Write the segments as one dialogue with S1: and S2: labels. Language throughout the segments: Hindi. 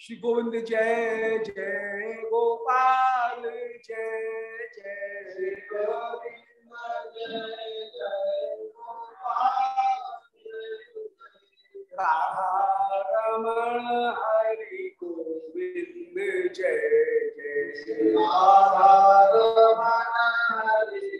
S1: श्री गोविंद जय जय गोपाल, जय जय राधा हरि गोविंद जय जय। राधा रमण हरि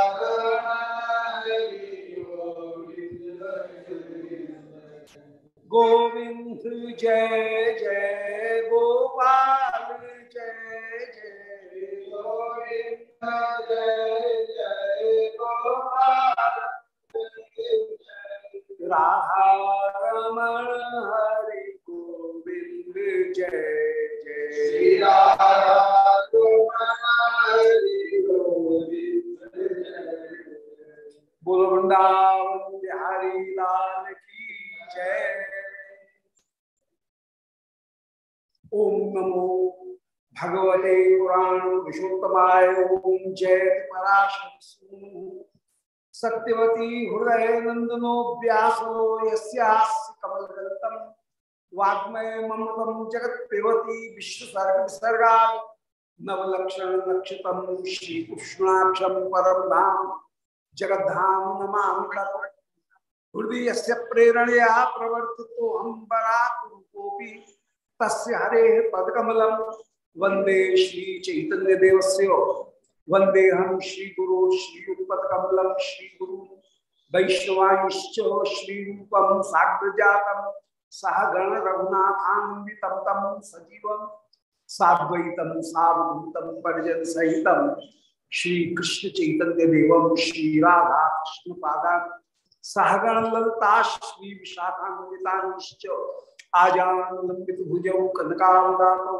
S1: गोविंद, जय जय गोपाल, जय जय गोविंद, जय जय गोपाल। राधा रमण हरि गोविंद, जय जय राधा हरि गोविंद बोलो वृंदावन बिहारी लाल की जय। ओम नमो भगवते पुराण विशोत्तमाय ओम जय पराशर सत्यवती हृदय नंदनो व्यासो यस्यास्य कमलगल्तम ममतम जगत पिबती विश्वसर्ग विसर्गा नवलक्षण लक्षितम श्री परम धाम जगद्धाम नमा हृदय से प्रेरणया प्रवर्तितो हम बराकोपी तस्य हरे पदकमलम। वंदे श्री चैतन्य वंदे हम श्री गुरु, श्री पदकमलम श्री गुरु। वैष्णवांश्च श्री रूपम साग्रजातम सह गण रघुनाथान्वितम तम सजीवम। सावधूतम परिजन सहितम श्री कृष्ण चैतन्य श्री राधा कृष्ण पादा सहगण ललता, श्री विशाखान्विताश्च। आजान लंबित भुजौ कनकावदातौ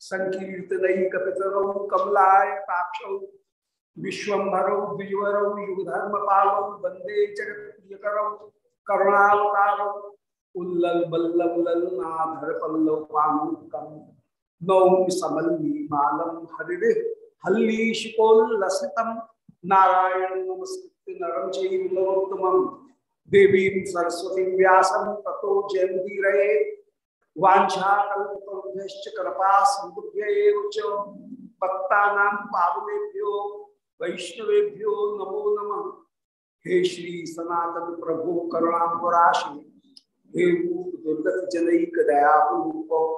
S1: संकीर्तनैकपितरौ कमलायताक्षौ विश्वम्भरौ द्विजवरौ युगधर्मपालौ, वंदे जगत्प्रियकरौ, करुणावतारौ, उल्लल बल्लव ललनाधर पल्लव पामुकम् नौमि समल्ली मालम हरिदे हल्लीशिकोल्लसितम नारायण नमस्कृत्य नरम चैव नरोत्तमं देवीं सरस्वती व्यासं तथो जयंती रहे वाञ्छाकल्पतरुभ्यश्च कृपा च। पावनेभ्यो, वैष्णवेभ्यो नमो नम। हे श्री सनातन प्रभु, करुणाम्बराशि। हे दुर्गत दयापूर्व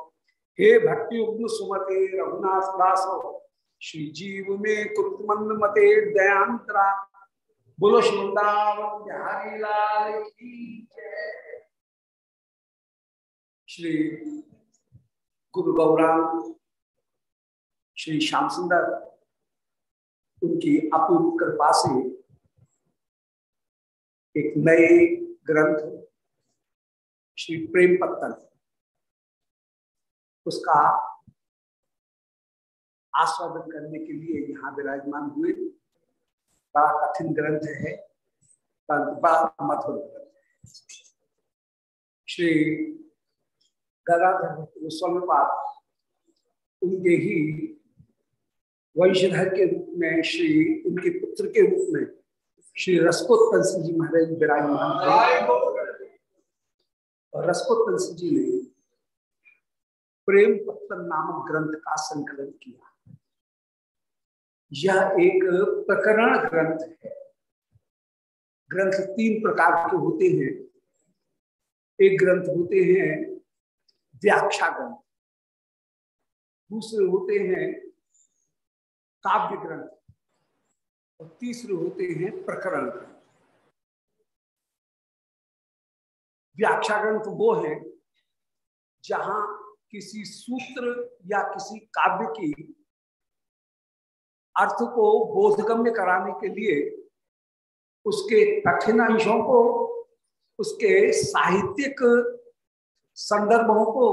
S1: हे भक्ति सुमते रघुनाथ दासो। श्री जीव में कुरुतमंद मते दयांतरा। बोलो वृंदावन बिहारी लाल की श्री गुरु गौरांग श्री श्याम सुंदर, उनकी अपूर्व कृपा से एक नए ग्रंथ, श्री प्रेम पत्तन, उसका आस्वादन करने के लिए यहाँ विराजमान हुए। बड़ा कठिन ग्रंथ है बड़ा मधुर ग्रंथ श्री गदाधर उनके ही वंशधर के रूप में, श्री, उनके पुत्र के रूप में, श्री सिंह जी महाराज विराजमान और रसकोत्तन सिंह जी ने प्रेम पत्तन नामक ग्रंथ का संकलन किया। यह एक प्रकरण ग्रंथ है। ग्रंथ तीन प्रकार के होते हैं। एक ग्रंथ होते हैं व्याख्या ग्रंथ। दूसरे होते हैं काव्य ग्रंथ। और तीसरे होते हैं प्रकरण ग्रंथ। व्याख्या ग्रंथ वो है जहाँ किसी सूत्र या किसी काव्य की अर्थ को बोधगम्य कराने के लिए उसके कठिन अंशों को, उसके साहित्यिक संदर्भों को,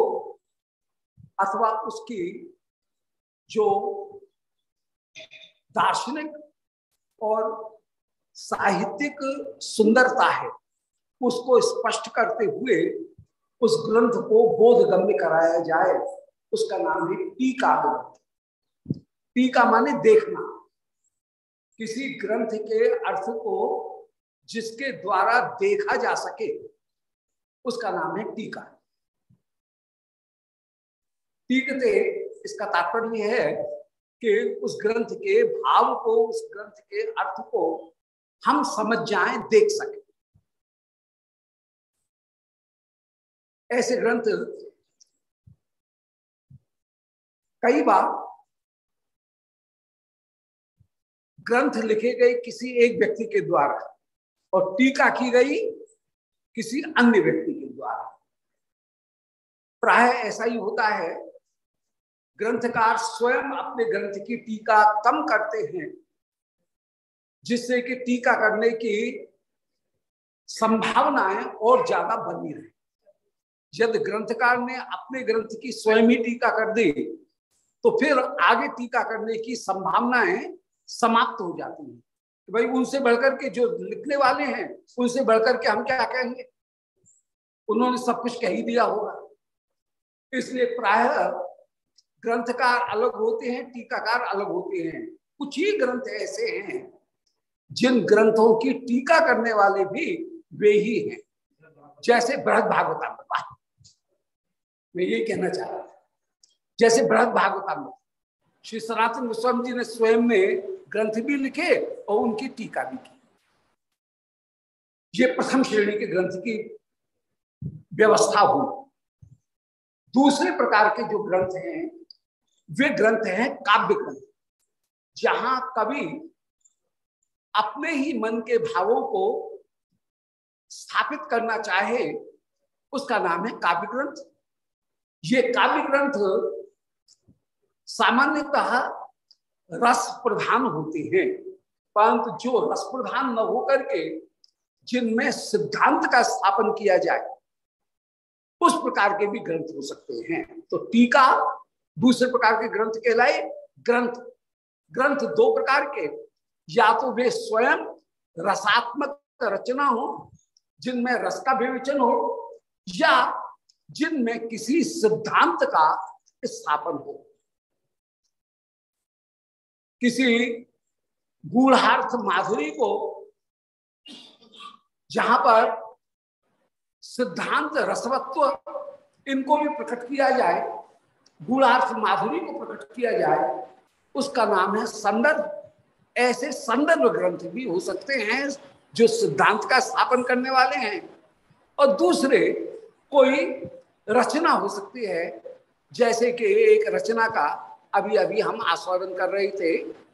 S1: अथवा उसकी जो दार्शनिक और साहित्यिक सुंदरता है, उसको स्पष्ट करते हुए उस ग्रंथ को बोधगम्य कराया जाए, उसका नाम है टीका ग्रंथ टीका माने देखना। किसी ग्रंथ के अर्थ को जिसके द्वारा देखा जा सके, उसका नाम है टीका। टीकते, इसका तात्पर्य है कि उस ग्रंथ के भाव को, उस ग्रंथ के अर्थ को हम समझ जाएँ, देख सके। ऐसे ग्रंथ कई बार ग्रंथ लिखे गए किसी एक व्यक्ति के द्वारा और टीका की गई किसी अन्य व्यक्ति के द्वारा। प्राय ऐसा ही होता है। ग्रंथकार स्वयं अपने ग्रंथ की टीका कम करते हैं, जिससे कि टीका करने की संभावनाएँ और ज़्यादा बनी रहे। यदि ग्रंथकार ने अपने ग्रंथ की स्वयं ही टीका कर दी तो फिर आगे टीका करने की संभावनाएँ समाप्त हो जाती है। तो भाई उनसे बढ़कर के जो लिखने वाले हैं, उनसे बढ़कर के हम क्या कहेंगे? उन्होंने सब कुछ कह ही दिया होगा। इसलिए प्राय ग्रंथकार अलग होते हैं, टीकाकार अलग होते हैं। कुछ ही ग्रंथ ऐसे हैं, जिन ग्रंथों की टीका करने वाले भी वे ही हैं। जैसे बृहद भागवता मैं ये कहना चाह रहा जैसे बृहद भागवता श्री सनातन गोस्वामी जी ने स्वयं में ग्रंथ भी लिखे और उनकी टीका भी की। ये प्रथम श्रेणी के ग्रंथ की व्यवस्था हुई। दूसरे प्रकार के जो ग्रंथ हैं, वे ग्रंथ हैं काव्य ग्रंथ, जहाँ कवि अपने ही मन के भावों को स्थापित करना चाहे, उसका नाम है काव्य ग्रंथ। ये काव्य ग्रंथ सामान्यतः रस प्रधान होते हैं। परंतु जो रस प्रधान न होकर के जिनमें सिद्धांत का स्थापन किया जाए, उस प्रकार के भी ग्रंथ हो सकते हैं। तो टीका दूसरे प्रकार के ग्रंथ कहलाए। ग्रंथ ग्रंथ दो प्रकार के। या तो वे स्वयं रसात्मक रचना हो, जिनमें रस का विवेचन हो, या जिनमें किसी सिद्धांत का स्थापन हो। किसी गूढ़ार्थ माधुरी को जहाँ पर सिद्धांत, रसवत्व इनको भी प्रकट किया जाए, गूढ़ार्थ माधुरी को प्रकट किया जाए, उसका नाम है संदर्भ। ऐसे संदर्भ ग्रंथ भी हो सकते हैं जो सिद्धांत का स्थापन करने वाले हैं। और दूसरे कोई रचना हो सकती है, जैसे कि एक रचना का अभी अभी हम आस्वादन कर रहे थे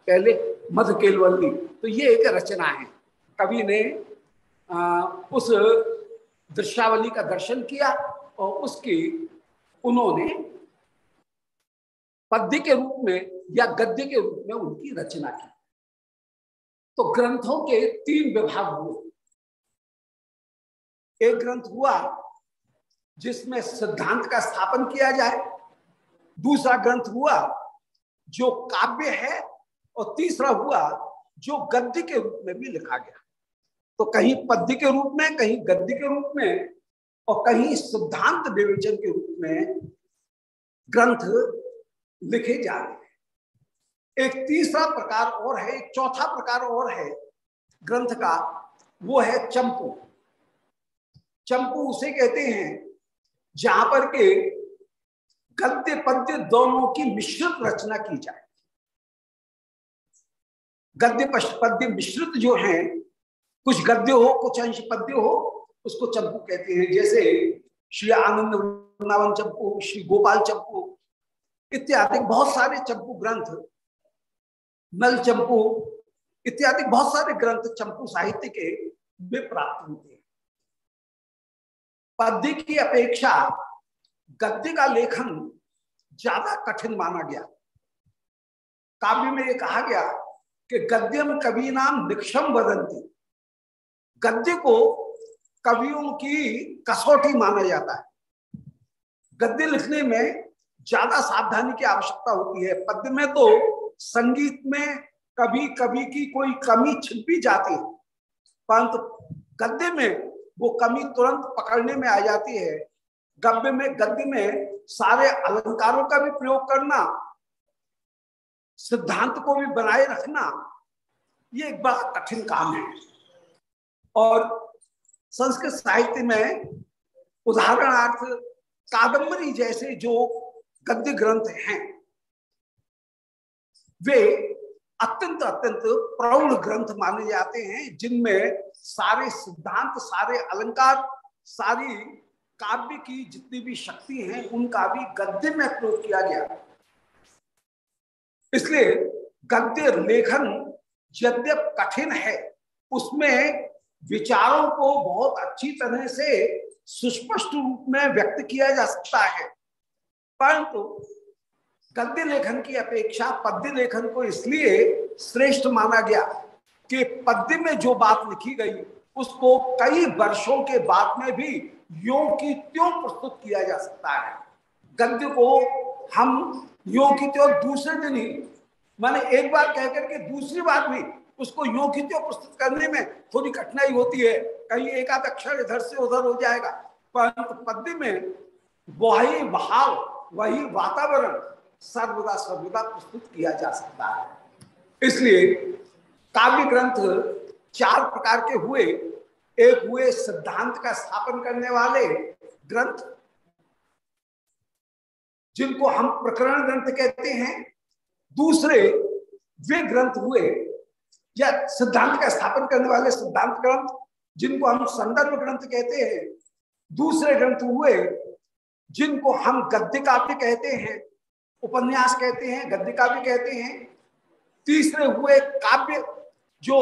S1: पहले मध केलवल्ली। तो ये एक रचना है। कवि ने उस दृश्यावली का दर्शन किया और उसकी, उन्होंने पद्य के रूप में या गद्य के रूप में उनकी रचना की। तो ग्रंथों के तीन विभाग हुए। एक ग्रंथ हुआ जिसमें सिद्धांत का स्थापन किया जाए। दूसरा ग्रंथ हुआ जो काव्य है और तीसरा हुआ जो गद्य के रूप में भी लिखा गया। तो कहीं पद्य के रूप में, कहीं गद्य के रूप में और कहीं सिद्धांत विवेचन के रूप में ग्रंथ लिखे जा रहे हैं। एक तीसरा प्रकार और है, एक चौथा प्रकार और है ग्रंथ का, वो है चंपू। चंपू उसे कहते हैं, जहाँ पर के गद्य पद्य दोनों की मिश्रित रचना की जाए। गद्य पद्य मिश्रित जो है, कुछ गद्य हो, कुछ अंश पद्य हो, उसको चंपू कहते हैं। जैसे श्री आनंद वृंदावन चंपू, श्री गोपाल चंपू, इत्यादि बहुत सारे चंपू ग्रंथ, नल चंपू, इत्यादि बहुत सारे ग्रंथ चंपू साहित्य के वे प्राप्त होते हैं। पद्य की अपेक्षा गद्य का लेखन ज़्यादा कठिन माना गया। काव्य में ये कहा गया कि गद्यम कवि नाम निक्षम बदंती गद्य को कवियों की कसौटी माना जाता है। गद्य लिखने में ज़्यादा सावधानी की आवश्यकता होती है। पद्य में तो संगीत में कभी कभी की कोई कमी छिप जाती है। परंतु गद्य में वो कमी तुरंत पकड़ने में आ जाती है। गद्य में गद्य में सारे अलंकारों का भी प्रयोग करना, सिद्धांत को भी बनाए रखना, ये एक बड़ा कठिन काम है। और संस्कृत साहित्य में उदाहरणार्थ कादम्बरी जैसे जो गद्य ग्रंथ हैं, वे अत्यंत अत्यंत प्रौढ़ ग्रंथ माने जाते हैं, जिनमें सारे सिद्धांत, सारे अलंकार, सारी काव्य की जितनी भी शक्ति है उनका भी गद्य में प्रयोग किया गया। इसलिए गद्य लेखन यद्यप कठिन है, उसमें विचारों को बहुत अच्छी तरह से सुस्पष्ट रूप में व्यक्त किया जा सकता है। परंतु गद्य लेखन की अपेक्षा पद्य लेखन को इसलिए श्रेष्ठ माना गया कि पद्य में जो बात लिखी गई, उसको कई वर्षों के बाद में भी यो की त्यों प्रस्तुत किया जा सकता है। गद्य को हम यो की त्यों दूसरे दिन ही, माने एक बार कह करके दूसरी बार भी उसको यो की त्यों प्रस्तुत करने में थोड़ी कठिनाई होती है। कहीं एक आध अक्षर इधर से उधर हो जाएगा। परंतु पद्य में वही भाव, वही वातावरण सर्वदा सर्वदा प्रस्तुत किया जा सकता है। इसलिए काव्य ग्रंथ चार प्रकार के हुए। एक हुए सिद्धांत का स्थापन करने वाले ग्रंथ, जिनको हम प्रकरण ग्रंथ कहते हैं, दूसरे वे ग्रंथ हुए, या सिद्धांत का स्थापन करने वाले सिद्धांत ग्रंथ, जिनको हम संदर्भ ग्रंथ कहते हैं, दूसरे ग्रंथ हुए, जिनको हम गद्य काव्य कहते हैं, उपन्यास कहते हैं, गद्य काव्य कहते हैं, तीसरे हुए काव्य, जो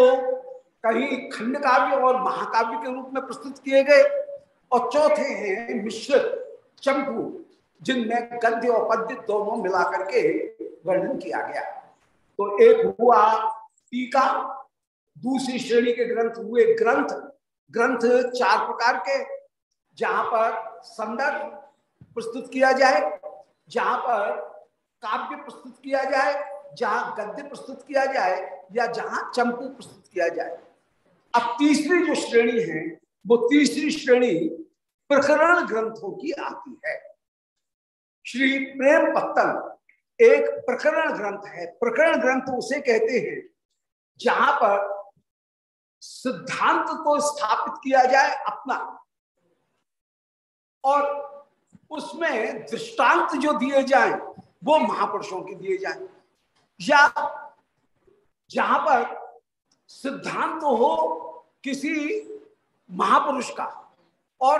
S1: कहीं खंड काव्य और महाकाव्य के रूप में प्रस्तुत किए गए। और चौथे हैं मिश्रित चंपू, जिनमें गद्य और पद्य दोनों मिला करके वर्णन किया गया। तो एक हुआ टीका, दूसरी श्रेणी के ग्रंथ हुए ग्रंथ। ग्रंथ चार प्रकार के, जहाँ पर संदर्भ प्रस्तुत किया जाए, जहाँ पर काव्य प्रस्तुत किया जाए, जहाँ गद्य प्रस्तुत किया जाए, या जहाँ चंपू प्रस्तुत किया जाए। अब तीसरी जो श्रेणी है, वो तीसरी श्रेणी प्रकरण ग्रंथों की आती है। श्री प्रेम पत्तन एक प्रकरण ग्रंथ है। प्रकरण ग्रंथ उसे कहते हैं, जहाँ पर सिद्धांत को स्थापित किया जाए अपना। और उसमें दृष्टांत जो दिए जाए, वो महापुरुषों के दिए जाए। या जहाँ पर सिद्धांत हो किसी महापुरुष का, और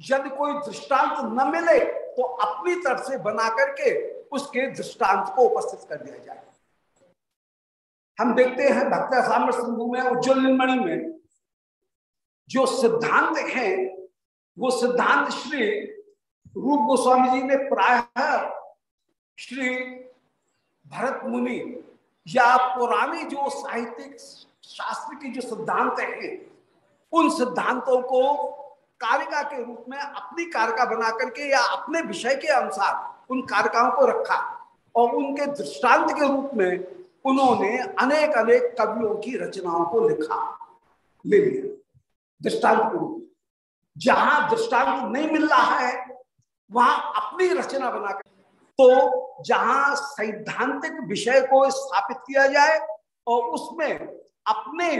S1: यदि कोई दृष्टांत न मिले तो अपनी तरफ़ से बना करके उसके दृष्टांत को उपस्थित कर दिया जाए। हम देखते हैं भक्त साम्र सिंधु में, उज्जवल निर्मणि में, जो सिद्धांत है, वो सिद्धांत श्री रूप गोस्वामी जी ने प्राय श्री भरत मुनि या पुराने जो साहित्यिक शास्त्र के जो सिद्धांत हैं, उन सिद्धांतों को कारिका के रूप में अपनी कारिका बना करके या अपने विषय के अनुसार उन कारिकाओं को रखा और उनके दृष्टांत के रूप में उन्होंने अनेक अनेक कवियों की रचनाओं को लिखा, ले लिया, दृष्टांत के रूप जहाँ दृष्टांत नहीं मिल रहा है, वहाँ अपनी रचना बनाकर तो जहाँ सैद्धांतिक विषय को स्थापित किया जाए और उसमें अपने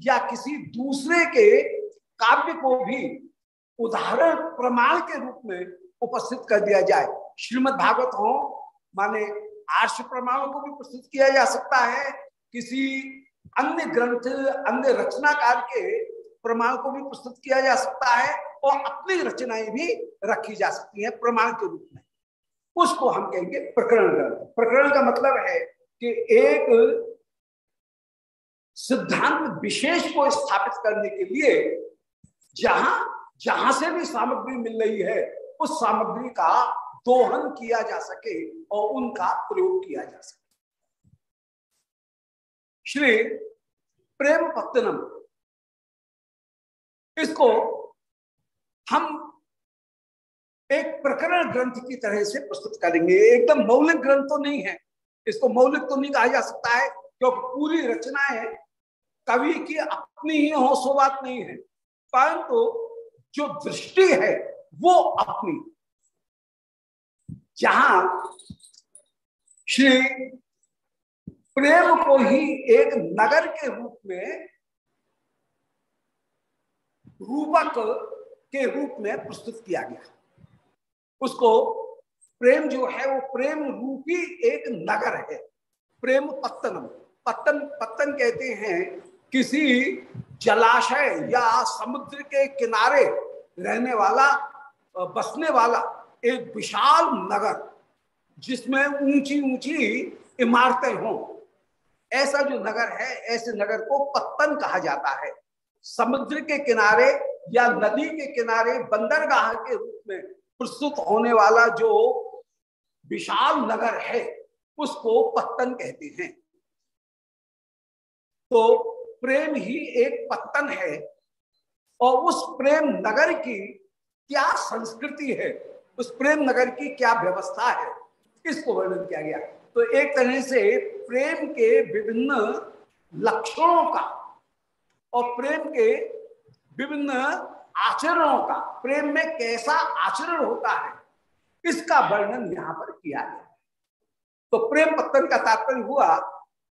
S1: या किसी दूसरे के काव्य को भी उदाहरण प्रमाण के रूप में उपस्थित कर दिया जाए। श्रीमद् भागवत हो, माने आर्ष प्रमाणों को भी प्रस्तुत किया जा सकता है। किसी अन्य ग्रंथ, अन्य रचनाकार के प्रमाण को भी प्रस्तुत किया जा सकता है और अपनी रचनाएँ भी रखी जा सकती हैं प्रमाण के रूप में। उसको हम कहेंगे प्रकरण ग्रंथ। प्रकरण का मतलब है कि एक सिद्धांत विशेष को स्थापित करने के लिए जहाँ जहाँ से भी सामग्री मिल रही है, उस सामग्री का दोहन किया जा सके और उनका प्रयोग किया जा सके। श्री प्रेम पत्तनम, इसको हम एक प्रकरण ग्रंथ की तरह से प्रस्तुत करेंगे। एकदम मौलिक ग्रंथ तो नहीं है। इसको मौलिक तो नहीं कहा जा सकता है, क्योंकि पूरी रचनाएँ कवि की अपनी ही हो सो बात नहीं है। परंतु तो जो दृष्टि है, वो अपनी। जहाँ श्री प्रेम को ही एक नगर के रूप में, रूपक के रूप में प्रस्तुत किया गया। उसको प्रेम जो है, वो प्रेम रूपी एक नगर है। प्रेम पत्तनम। पत्तन पत्तन कहते हैं किसी जलाशय या समुद्र के किनारे रहने वाला बसने वाला एक विशाल नगर, जिसमें ऊँची ऊँची इमारतें हों। ऐसा जो नगर है, ऐसे नगर को पत्तन कहा जाता है। समुद्र के किनारे या नदी के किनारे बंदरगाह के रूप में प्रस्तुत होने वाला जो विशाल नगर है, उसको पत्तन कहते हैं। तो प्रेम ही एक पत्तन है और उस प्रेम नगर की क्या संस्कृति है? उस प्रेम नगर की क्या व्यवस्था है? इसको वर्णन किया गया। तो एक तरह से प्रेम के विभिन्न लक्षणों का और प्रेम के विभिन्न आचरणों का, प्रेम में कैसा आचरण होता है, इसका वर्णन यहाँ पर किया गया। तो प्रेम पत्तन का तात्पर्य हुआ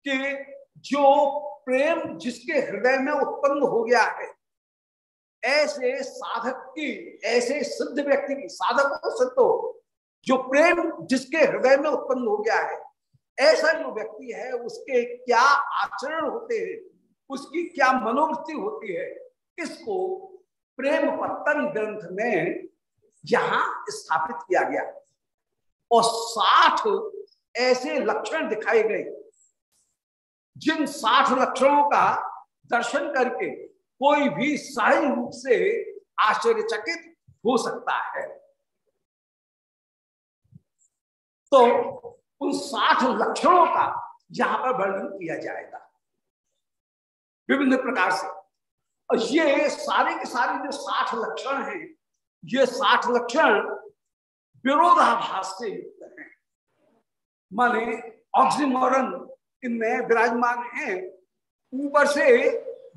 S1: कि जो प्रेम जिसके हृदय में उत्पन्न हो गया है, ऐसे साधक की, ऐसे सिद्ध व्यक्ति की, साधक हो सिद्ध जो प्रेम जिसके हृदय में उत्पन्न हो गया है, ऐसा जो व्यक्ति है, उसके क्या आचरण होते हैं, उसकी क्या मनोवृत्ति होती है, इसको प्रेम पत्तन ग्रंथ में यहाँ स्थापित किया गया। और साठ ऐसे लक्षण दिखाए गए। जिन साठ लक्षणों का दर्शन करके कोई भी सही रूप से आश्चर्यचकित हो सकता है। तो उन साठ लक्षणों का यहाँ पर वर्णन किया जाएगा। विभिन्न प्रकार से। और ये सारे के सारे जो साठ लक्षण हैं, ये साठ लक्षण विरोधाभास से युक्त हैं। माने ऑक्सीमोरन इनमें विराजमान हैं, ऊपर से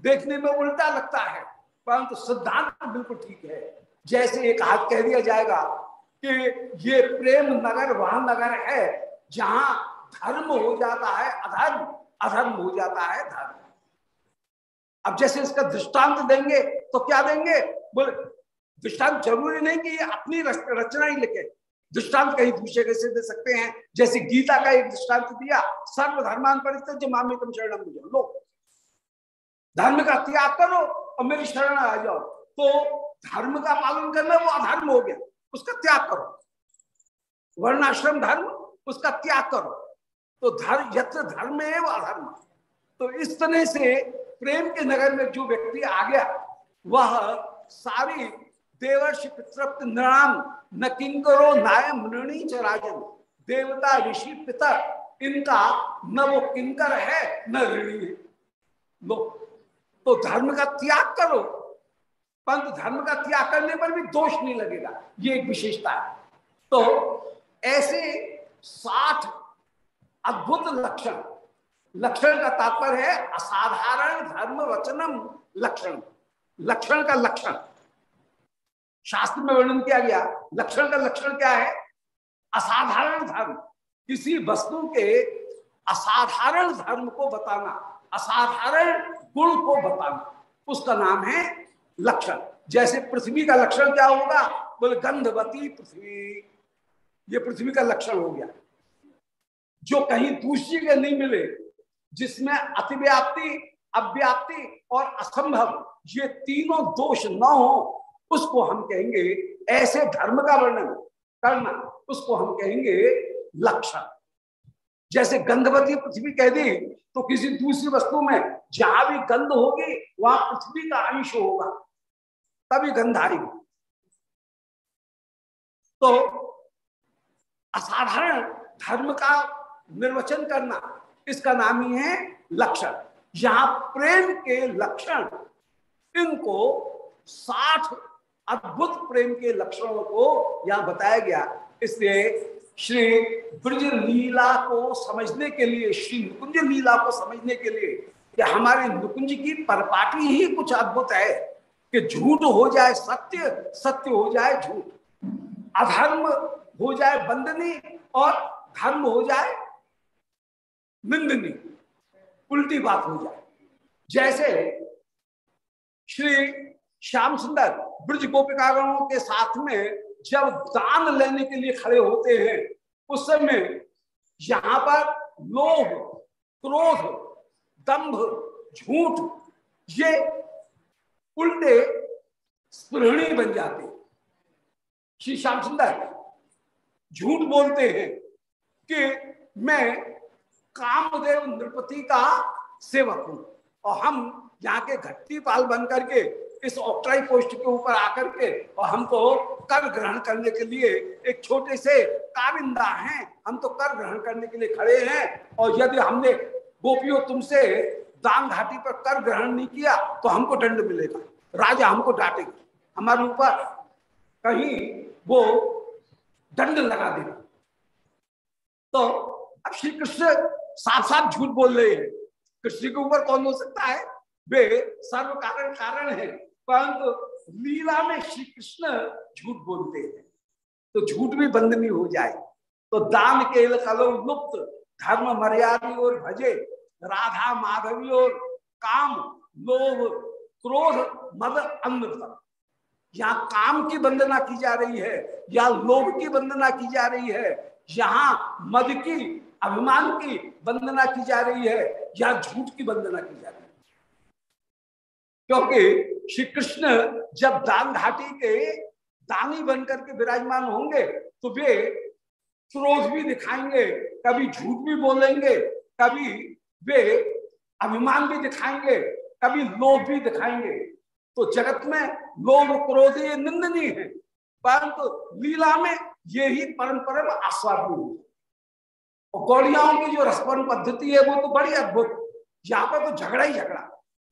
S1: देखने में उल्टा लगता है। परंतु सिद्धांत बिल्कुल ठीक है। जैसे एक हाथ कह दिया जाएगा कि ये प्रेम नगर वह नगर है जहाँ धर्म हो जाता है अधर्म अधर्म हो जाता है धर्म। अब जैसे इसका दृष्टांत देंगे तो क्या देंगे? बोले, दृष्टांत ज़रूरी नहीं कि ये अपनी रचना ही लिखे। दृष्टांत कहीं दूसरे से दे सकते हैं। जैसे गीता का एक दृष्टांत दिया सर्वधर्मान परित्य मामिकम शरण लो। धर्म का त्याग करो और मेरी शरण आ जाओ। तो धर्म का पालन करना वो अधर्म हो गया, उसका त्याग करो। वर्णाश्रम धर्म, उसका त्याग करो। तो धर्म यत्र धर्म है, वो अधर्म। तो इस तरह से प्रेम के नगर में जो व्यक्ति आ गया, वह सारी न किंकरो नाय मृणी चराजन देवता ऋषि पितर इनका न वो किंकर है, न ऋणी है। लो तो धर्म का त्याग करो। परंतु धर्म का त्याग करने पर भी दोष नहीं लगेगा। ये एक विशेषता है। तो ऐसे साठ अद्भुत लक्षण लक्षण का तात्पर्य है असाधारण धर्म वचनम लक्षण। लक्षण का लक्षण। शास्त्र में वर्णन किया गया। लक्षण का लक्षण क्या है? असाधारण धर्म। किसी वस्तु के असाधारण धर्म को बताना, असाधारण गुण को बताना, उसका नाम है लक्षण। जैसे पृथ्वी का लक्षण क्या होगा? बोले, गंधवती पृथ्वी। ये पृथ्वी का लक्षण हो गया। जो कहीं दूसरी के नहीं मिले, जिसमें अतिव्याप्ति, अव्याप्ति और असंभव, ये तीनों दोष न हो उसको हम कहेंगे ऐसे धर्म का वर्णन करना उसको हम कहेंगे लक्षण जैसे गंधवती पृथ्वी कह दी तो किसी दूसरी वस्तु में जहाँ भी गंध होगी, वहाँ पृथ्वी का अंश होगा। तभी गंध आएगी। तो असाधारण धर्म का निर्वचन करना, इसका नाम ही है लक्षण यहाँ प्रेम के लक्षण, इनको साठ अद्भुत प्रेम के लक्षणों को यहाँ बताया गया। इसलिए श्री ब्रज लीला को समझने के लिए, श्री नुकुंज लीला को समझने के लिए कि हमारे नुकुंज की परपाटी ही कुछ अद्भुत है कि झूठ हो जाए सत्य सत्य हो जाए झूठ। अधर्म हो जाए बंदनी और धर्म हो जाए निंदनी। उल्टी बात हो जाए। जैसे श्री श्याम सुंदर ब्रज गोपिकागणों के साथ में जब दान लेने के लिए खड़े होते हैं, उस समय यहाँ पर लोभ, क्रोध, दंभ, झूठ, ये उल्टे स्पृहणी बन जाते श्री श्याम सुंदर, झूठ बोलते हैं कि मैं कामदेव नृपति का सेवक हूँ और हम यहाँ के घट्टी पाल बन करके इस ऑक्ट्राई पोस्ट के ऊपर आकर के और हमको कर ग्रहण करने के लिए एक छोटे से काविंदा हैं। हम तो कर ग्रहण करने के लिए खड़े हैं। और यदि हमने गोपियों तुमसे दान घाटी पर कर ग्रहण नहीं किया तो हमको दंड मिलेगा। राजा हमको डांटेगा। हमारे ऊपर कहीं वो दंड लगा देगा। तो अब श्री कृष्ण साफ़ साफ़ झूठ बोल रहे हैं। कृष्ण के ऊपर कौन हो सकता है? वे सर्व कारण कारण है। परंतु लीला में श्री कृष्ण झूठ बोलते हैं। तो झूठ भी बंद नहीं हो जाए। तो दान के कलो लुप्त, धर्म मर्यादा और भजे, राधा माधवी और काम, लोभ, क्रोध, मद, अमृत। यहाँ काम की वंदना की जा रही है, या लोभ की वंदना की जा रही है, यहाँ मद की, अभिमान की वंदना की जा रही है, या झूठ की वंदना की जा रही है। क्योंकि श्री कृष्ण जब दान घाटी के दानी बनकर के विराजमान होंगे तो वे क्रोध भी दिखाएँगे, कभी झूठ भी बोलेंगे, कभी वे अभिमान भी दिखाएँगे, कभी लोभ भी दिखाएँगे। तो जगत में लोभ, क्रोध ये निंदनीय है, परंतु तो लीला में ये ही परंपरा आस्वाद और गौड़ियाओं की जो रसपन पद्धति है, वो तो बड़ी अद्भुत यहाँ पर तो झगड़ा ही झगड़ा।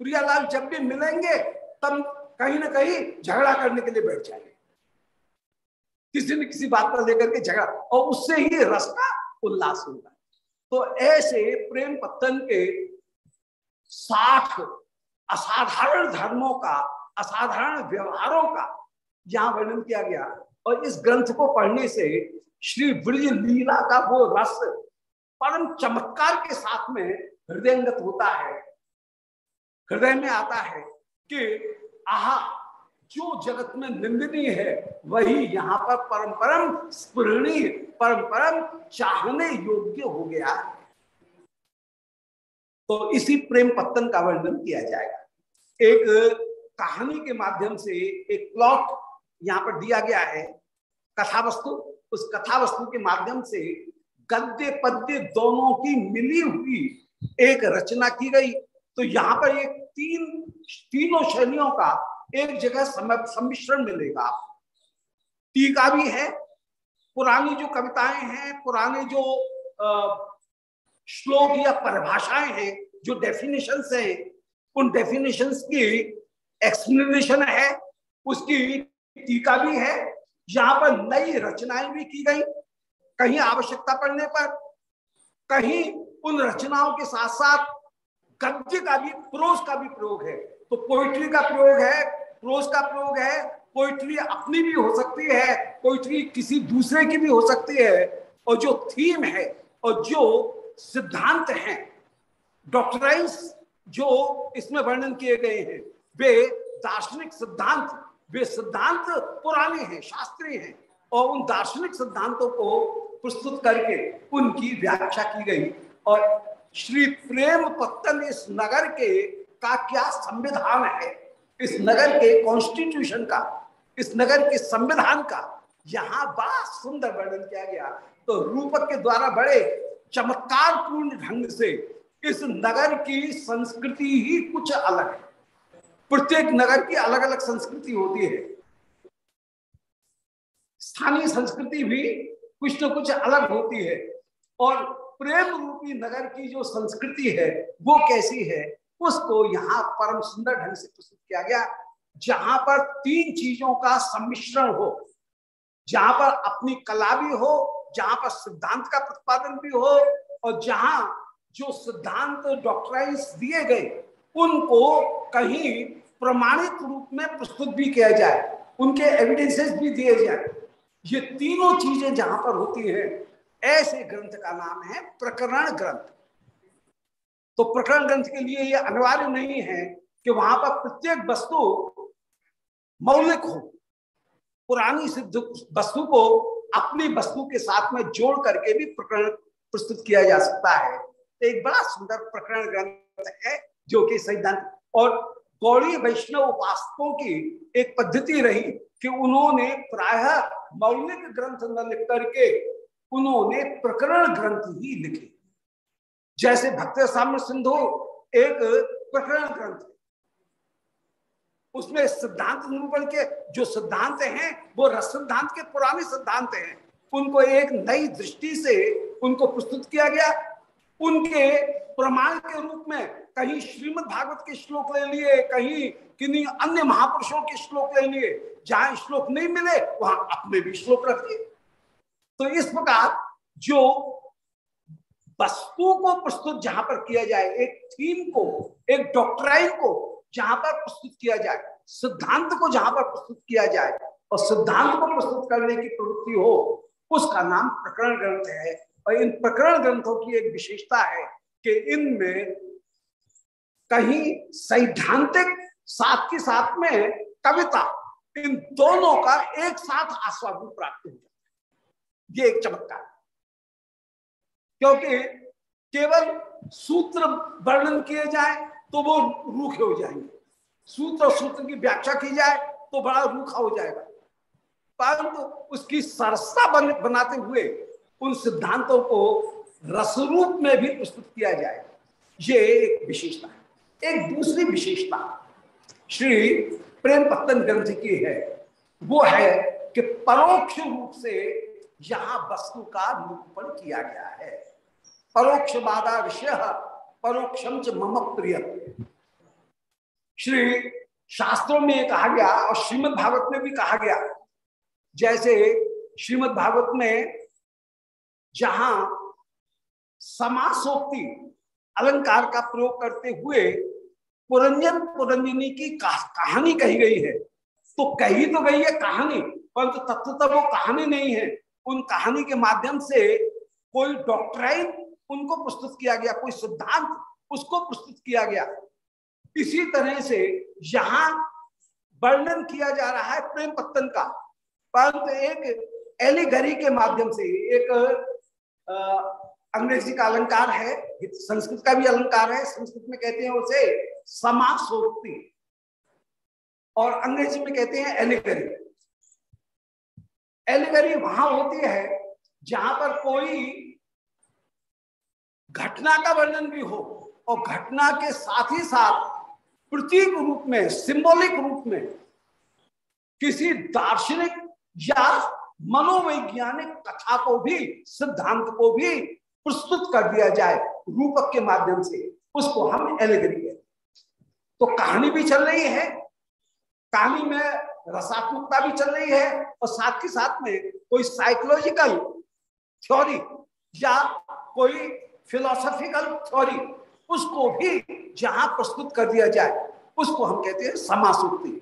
S1: प्रियालाल जब भी मिलेंगे तब कहीं ना कहीं झगड़ा करने के लिए बैठ जाएँगे। किसी न किसी बात पर लेकर के झगड़ा, और उससे ही रस का उल्लास होगा। तो ऐसे प्रेम पतन के साठ असाधारण धर्मों का, असाधारण व्यवहारों का यहाँ वर्णन किया गया। और इस ग्रंथ को पढ़ने से श्री ब्रज लीला का वो रस परम चमत्कार के साथ में हृदयंगत होता है। हृदय में आता है। कि आहा, जो जगत में निंदनीय है, वही यहाँ पर परम परम स्मरणीय परम परम चाहने योग्य हो गया। है तो इसी प्रेम पत्तन का वर्णन किया जाएगा। एक कहानी के माध्यम से एक प्लॉट यहाँ पर दिया गया है। कथा वस्तु उस कथा वस्तु के माध्यम से गद्य पद्य दोनों की मिली हुई एक रचना की गई। तो यहाँ पर एक तीन तीनों शैलियों का एक जगह सम्मिश्रण मिलेगा। टीका भी है, पुरानी जो कविताएँ हैं, पुराने जो श्लोक या परिभाषाएँ हैं, जो डेफिनेशन है, उन डेफिनेशन की एक्सप्लेनेशन है, उसकी टीका भी है। यहाँ पर नई रचनाएँ भी की गई, कहीं आवश्यकता पड़ने पर, कहीं उन रचनाओं के साथ साथ गद्य का भी प्रोज का भी प्रयोग है। तो पोइट्री का प्रयोग है प्रोज का प्रयोग है, पोइट्री अपनी भी हो सकती है, पोइट्री किसी दूसरे की भी हो सकती है, और जो थीम है, और जो सिद्धांत हैं डॉक्टराइज जो इसमें वर्णन किए गए हैं, वे दार्शनिक सिद्धांत, वे सिद्धांत पुराने हैं, शास्त्रीय हैं, और उन दार्शनिक सिद्धांतों को प्रस्तुत करके उनकी व्याख्या की गई। और श्री प्रेम पत्तन इस नगर के का क्या संविधान है? इस नगर के कॉन्स्टिट्यूशन का, इस नगर के संविधान का। यहाँ बड़ा सुंदर वर्णन किया गया। तो रूपक के द्वारा बड़े चमत्कार पूर्ण ढंग से इस नगर की संस्कृति ही कुछ अलग है। प्रत्येक नगर की अलग अलग संस्कृति होती है। स्थानीय संस्कृति भी कुछ न कुछ अलग होती है। और प्रेम रूपी नगर की जो संस्कृति है, वो कैसी है, उसको यहाँ परम सुंदर ढंग से प्रस्तुत किया गया, जहाँ पर तीन चीज़ों का सम्मिश्रण हो। जहाँ पर अपनी कला भी हो, जहाँ पर सिद्धांत का प्रतिपादन भी हो, और जहाँ जो सिद्धांत डॉक्टराइज दिए गए, उनको कहीं प्रमाणित रूप में प्रस्तुत भी किया जाए, उनके एविडेंसेस भी दिए जाए। ये तीनों चीज़ें जहाँ पर होती है ऐसे ग्रंथ का नाम है प्रकरण ग्रंथ। तो प्रकरण ग्रंथ के लिए यह अनिवार्य नहीं है कि वहाँ पर प्रत्येक वस्तु मौलिक हो। पुरानी सिद्ध वस्तु को अपनी वस्तु के साथ में जोड़ करके भी प्रकरण प्रस्तुत किया जा सकता है। तो एक बड़ा सुंदर प्रकरण ग्रंथ है जो कि सिद्धांत और गौड़ी वैष्णव उपासकों की एक पद्धति रही कि उन्होंने प्रायः मौलिक ग्रंथ न लिख करके उन्होंने प्रकरण ग्रंथ ही लिखे। जैसे भक्त साम्य सिंधु एक प्रकरण ग्रंथ उसमें सिद्धांत निरूपण के जो सिद्धांत हैं, वो रस सिद्धांत के पुराने सिद्धांत हैं। उनको एक नई दृष्टि से उनको प्रस्तुत किया गया। उनके प्रमाण के रूप में कहीं श्रीमद् भागवत के श्लोक ले लिए, कहीं किन्हीं अन्य महापुरुषों के श्लोक ले लिए। जहाँ श्लोक नहीं मिले, वहाँ अपने भी श्लोक रख दिए। तो इस प्रकार जो वस्तु को प्रस्तुत जहाँ पर किया जाए, एक थीम को, एक डॉक्ट्राइन को जहाँ पर प्रस्तुत किया जाए, सिद्धांत को जहाँ पर प्रस्तुत किया जाए और सिद्धांत को प्रस्तुत करने की प्रवृत्ति हो, उसका नाम प्रकरण ग्रंथ है। और इन प्रकरण ग्रंथों की एक विशेषता है कि इनमें कहीं सैद्धांतिक साथ के साथ में कविता, इन दोनों का एक साथ आस्वादन प्राप्त हो है। ये एक चमत्कार क्योंकि केवल सूत्र वर्णन किए जाए तो वो रूखे हो जाएँगे। सूत्र सूत्र की व्याख्या की जाए तो बड़ा रूखा हो जाएगा। परंतु उसकी सरसता बन, बनाते हुए उन सिद्धांतों को रसरूप में भी प्रस्तुत किया जाए ये एक विशेषता है। एक दूसरी विशेषता श्री प्रेम पत्तन ग्रंथ की है वो है कि परोक्ष रूप से यहाँ वस्तु का निरूपण किया गया है। परोक्ष बाधा विषय परोक्षम च मम प्रिय श्री शास्त्रों में कहा गया और श्रीमद् भागवत में भी कहा गया। जैसे श्रीमद् भागवत में जहाँ समासोक्ति, अलंकार का प्रयोग करते हुए पुरंजन पुरंजनी की कहानी कही गई है। तो कही तो गई है कहानी, परंतु तो तत्वतः वो कहानी नहीं है। उन कहानी के माध्यम से कोई डॉक्ट्राइन उनको प्रस्तुत किया गया, कोई सिद्धांत उसको प्रस्तुत किया गया। इसी तरह से यहाँ वर्णन किया जा रहा है प्रेम पत्तन का। परंतु एक एलिगरी के माध्यम से एक अंग्रेज़ी का अलंकार है, संस्कृत का भी अलंकार है, संस्कृत में कहते हैं उसे समासोक्ति और अंग्रेज़ी में कहते हैं एलिगरी एलिगरी वहाँ होती है जहाँ पर कोई घटना का वर्णन भी हो और घटना के साथ ही साथ प्रतीक रूप में सिंबॉलिक रूप में किसी दार्शनिक या मनोवैज्ञानिक कथा को भी, सिद्धांत को भी प्रस्तुत कर दिया जाए रूपक के माध्यम से, उसको हम एलिगरी कहते तो कहानी भी चल रही है। कहानी में रसात्मकता भी चल रही है और साथ के साथ में कोई साइकोलॉजिकल थ्योरी या कोई फिलोसॉफिकल थ्योरी उसको भी जहाँ प्रस्तुत कर दिया जाए, उसको हम कहते हैं समासूक्ति।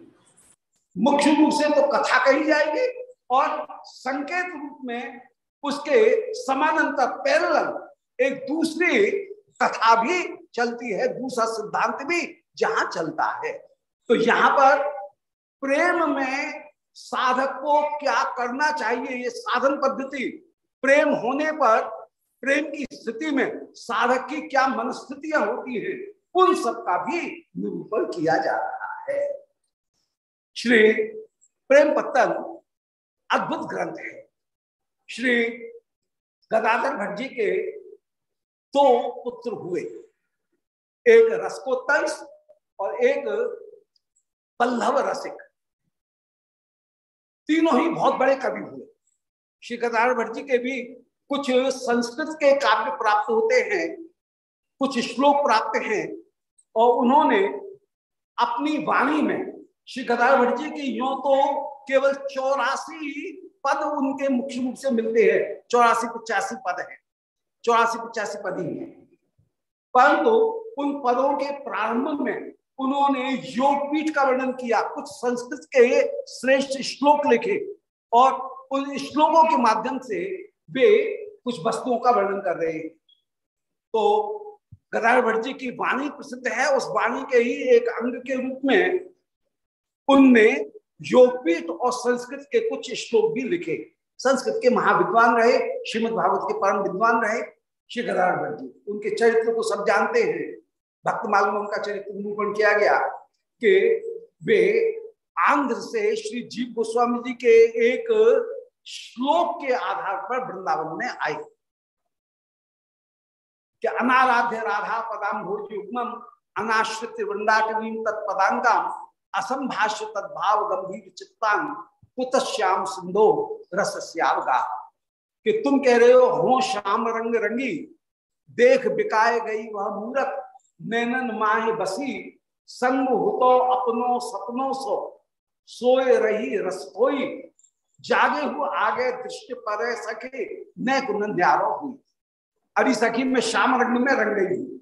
S1: मुख्य रूप से तो कथा कही जाएगी और संकेत रूप में उसके समानांतर पैरल एक दूसरी कथा भी चलती है, दूसरा सिद्धांत भी जहाँ चलता है। तो यहाँ पर प्रेम में साधक को क्या करना चाहिए? ये साधन पद्धति। प्रेम होने पर, प्रेम की स्थिति में साधक की क्या मनस्थितियाँ होती है, उन सब का भी निरूपण किया जा रहा है। श्री प्रेम पत्तन अद्भुत ग्रंथ है। श्री गदाधर भट्ट जी के दो पुत्र हुए। एक रसकोत्तंस और एक पल्लव रसिक। तीनों ही बहुत बड़े कवि हुए। श्री गदाधर भट्ट जी के भी कुछ संस्कृत के काव्य प्राप्त होते हैं, कुछ श्लोक प्राप्त हैं, और उन्होंने अपनी वाणी में श्री गदाधर जी की यो तो केवल चौरासी पद उनके मुख्य रूप से मिलते हैं, चौरासी पचासी पद है, चौरासी पचासी पद ही है। परंतु उन पदों के प्रारंभ में उन्होंने योगपीठ का वर्णन किया, कुछ संस्कृत के श्रेष्ठ श्लोक लिखे और उन श्लोकों के माध्यम से वे कुछ वस्तुओं का वर्णन कर रहे हैं। तो गदार भट्ट जी की वाणी प्रसिद्ध है, उस वाणी के ही एक अंग के रूप में उनने योगपीठ और संस्कृत के कुछ श्लोक भी लिखे। संस्कृत के महाविद्वान रहे श्रीमद भागवत के परम विद्वान रहे, श्री गदार भट्ट जी, उनके चरित्र को सब जानते हैं। भक्त मालूम उनका चरित्र निरूपण किया गया कि वे आंध्र से श्री जीव गोस्वामी जी के एक श्लोक के आधार पर वृंदावन में आए। कि अनाराध्य राधा पदाम भोज्युग्म अनाश्रित वृंदाटवीम तत्पदांगम असंभाष्य तद्भाव गंभीर चित्तांग कुत श्याम सिंधो रस श्यावगा कि तुम कह रहे हो हो श्याम रंग रंगी, देख बिकाए गई वह मूरत नैनन माहे बसी, संग हो तो अपनो सपनों सो। सोए रही रसोई, जागे हुए आगे दृष्टि पर सके न गुन्यारो हुई। अरे सखी, में श्याम रंग में रंग गई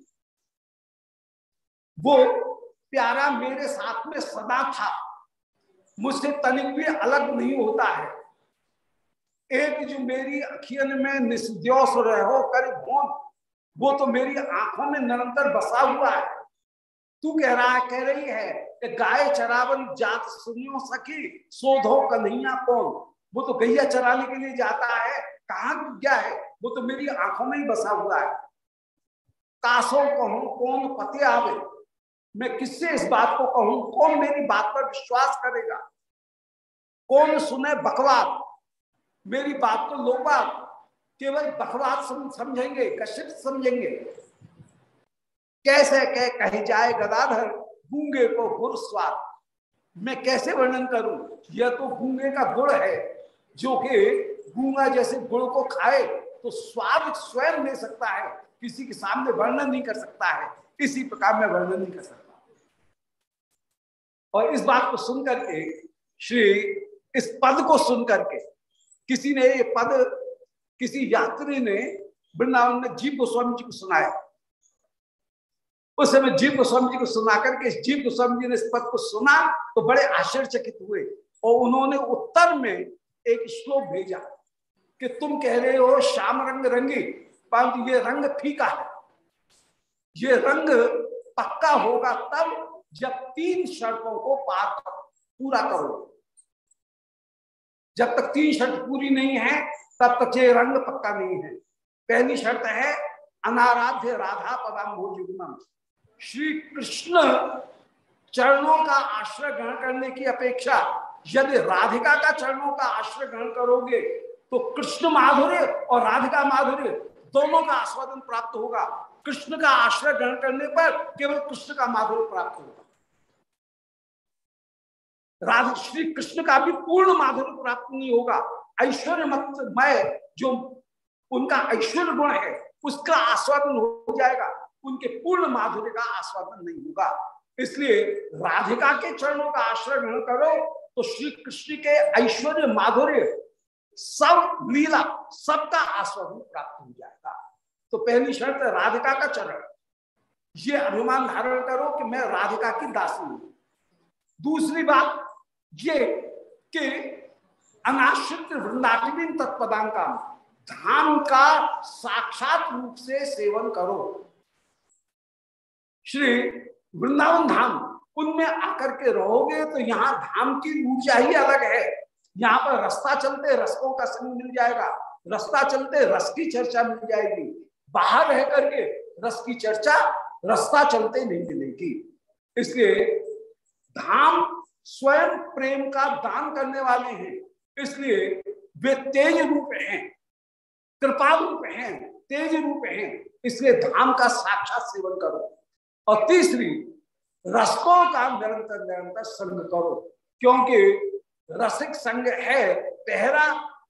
S1: वो प्यारा मेरे साथ में सदा था। मुझसे तनिक भी अलग नहीं होता है। एक जो मेरी अखियन में निस्द्योस रहो, कर वो तो मेरी आँखों में निरंतर बसा हुआ है। तू कह रहा है, कह रही है कि गाय चरावन जात सुनियो सखी, सोधो कन्हैया कौन? वो तो गैया चराने के लिए जाता है, कहा क्या है? वो तो मेरी आँखों में ही बसा हुआ है। कासो कहूँ, कौन पते आवे? मैं किससे इस बात को कहूँ? कौन मेरी बात पर विश्वास करेगा? कौन सुने बकवाद? मेरी बात को लोग केवल बकवाद समझेंगे, कश्यप समझेंगे। कैसे कह कही जाए गदाधर, गूँगे को गुर स्वाद मैं कैसे वर्णन करूँ? यह तो गूँगे का गुड़ है, जो कि गूँगा जैसे गुड़ को खाए तो स्वाद स्वयं ले सकता है। किसी के सामने वर्णन नहीं कर सकता है इसी प्रकार में वर्णन नहीं कर सकता। और इस बात को सुन करके श्री, इस पद को सुन करके किसी ने ये पद किसी यात्री ने वृंदावन में जीव गोस्वामी जी को सुनाया। उस समय जीव गोस्वामी जी को सुना करके जीव गोस्वामी जी ने इस पद को सुना तो बड़े आश्चर्यचकित हुए और उन्होंने उत्तर में एक श्लोक भेजा कि तुम कह रहे हो श्याम रंग रंगी, परंतु ये रंग फीका है। ये रंग पक्का होगा तब जब तीन शर्तों को पार पूरा करो। जब तक तीन शर्त पूरी नहीं है, तब तक ये रंग पक्का नहीं है। पहली शर्त है अनाराध्य राधा पदाम्भोजुग्नम श्री कृष्ण चरणों का आश्रय ग्रहण करने की अपेक्षा, यदि राधिका का चरणों का आश्रय ग्रहण करोगे तो कृष्ण माधुर्य और राधिका माधुर्य दोनों का आस्वादन प्राप्त होगा। कृष्ण का आश्रय ग्रहण करने पर केवल कृष्ण का माधुर्य प्राप्त होगा। राधा श्री कृष्ण का भी पूर्ण माधुर्य प्राप्त नहीं होगा। ऐश्वर्य मय जो उनका ऐश्वर्य गुण है, उसका आस्वादन हो जाएगा। उनके पूर्ण माधुर्य का आस्वादन नहीं होगा। इसलिए राधिका के चरणों का आश्रय ग्रहण करो तो श्री कृष्ण के ऐश्वर्य, माधुर्य सब लीला, सबका आस्वादन प्राप्त हो जाएगा। तो पहली शर्त राधिका का चरण। ये अभिमान धारण करो कि मैं राधिका की दासी हूँ। दूसरी बात ये कि अनाश्रित वृंदाटिन तत्पदांका धाम का साक्षात रूप से सेवन करो। श्री वृंदावन धाम, उनमें आकर के रहोगे तो यहाँ धाम की ऊर्जा ही अलग है। यहाँ पर रास्ता चलते रसकों का संग मिल जाएगा। रास्ता चलते रस की चर्चा मिल जाएगी। बाहर रह करके रस की चर्चा रास्ता चलते नहीं मिलेगी। इसलिए धाम स्वयं प्रेम का दान करने वाले हैं। इसलिए वे तेज रूप हैं कृपा रूप हैं, तेज रूप हैं। इसलिए धाम का साक्षात सेवन करो। और तीसरी, रसकों का निरंतर निरंतर संग करो, क्योंकि रसिक संग है पहरा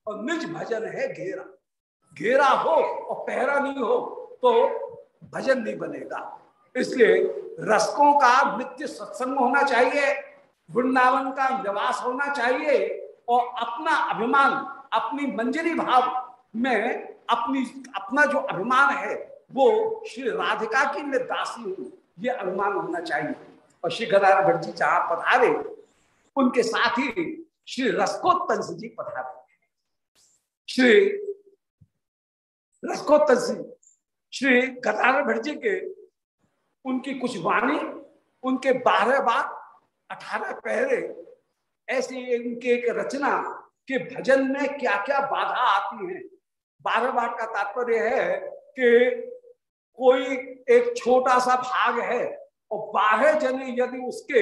S1: और निज भजन है घेरा। घेरा हो और पहरा नहीं हो तो भजन नहीं बनेगा। इसलिए रसकों का नित्य सत्संग होना चाहिए। वृंदावन का निवास होना चाहिए और अपना अभिमान, अपनी मंजरी भाव में अपनी, अपना जो अभिमान है, वो श्री राधिका की मैं दासी हूँ। ये अभिमान होना चाहिए। और श्री गदार भट्ट जी जहाँ पधारे, उनके साथ ही श्री रसकोत्तंस जी पधारे। श्री रसकोत्तंस श्री गदार भट्ट जी के उनकी कुछ वाणी, उनके बारह बार अठारह पहरे, ऐसे उनके एक रचना के भजन में क्या क्या बाधा आती है। बारह बार का तात्पर्य है कि कोई एक छोटा सा भाग है और बारह जने यदि उसके